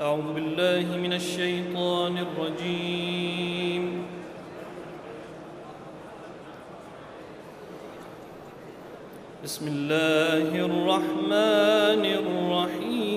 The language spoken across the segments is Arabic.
أعوذ بالله من الشيطان الرجيم. بسم الله الرحمن الرحيم.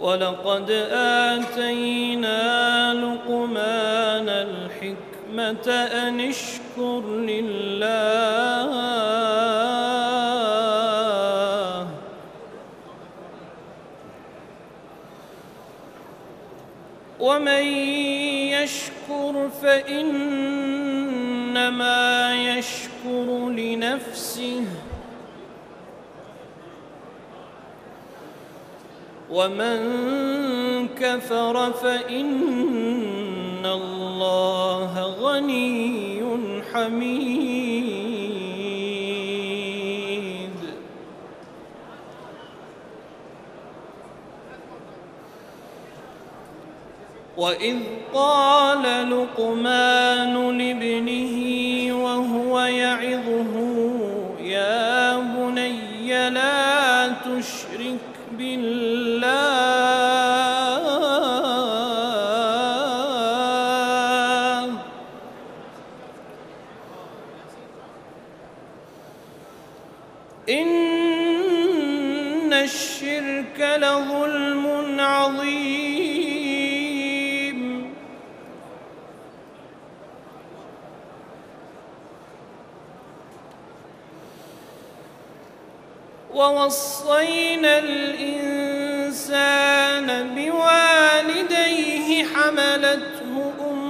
ولقد آتينا لقمان الحكمة أن اشكر لله. ومن يشكر فإنما يشكر لنفسه. ومن كفر فإن الله غني حميد. وإذ قال لقمان لابنه وهو يعظه يا بني لا تشرك بالله الشرك لظلم عظيم. ووصينا الإنسان بوالديه حملته أمه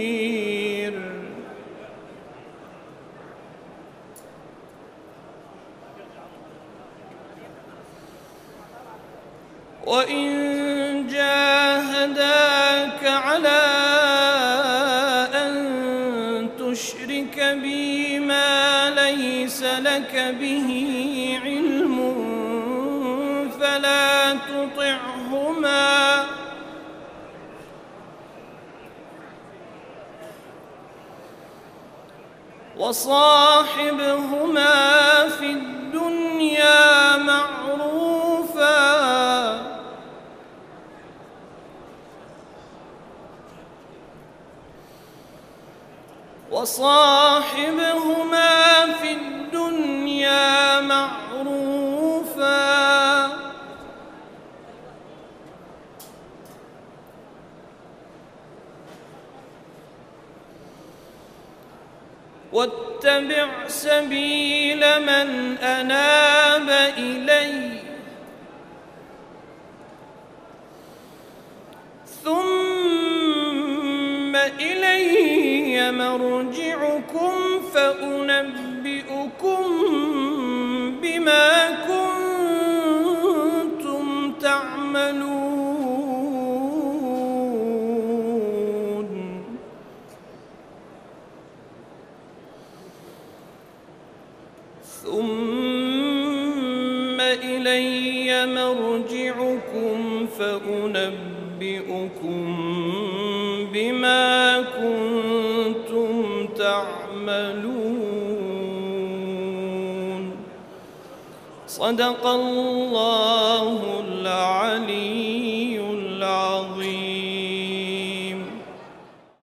المصير وإن جاهداك على أن تشرك بي ما ليس لك به تطعهما وصاحبهما في الدنيا معروفا. وصاحبهما واتبع سبيل من أناب إلي. ثم إلي مرجعكم فأنبئكم بما كنتم تعملون. ثم إلي مرجعكم فأنبئكم بما كنتم تعملون. صدق الله العليم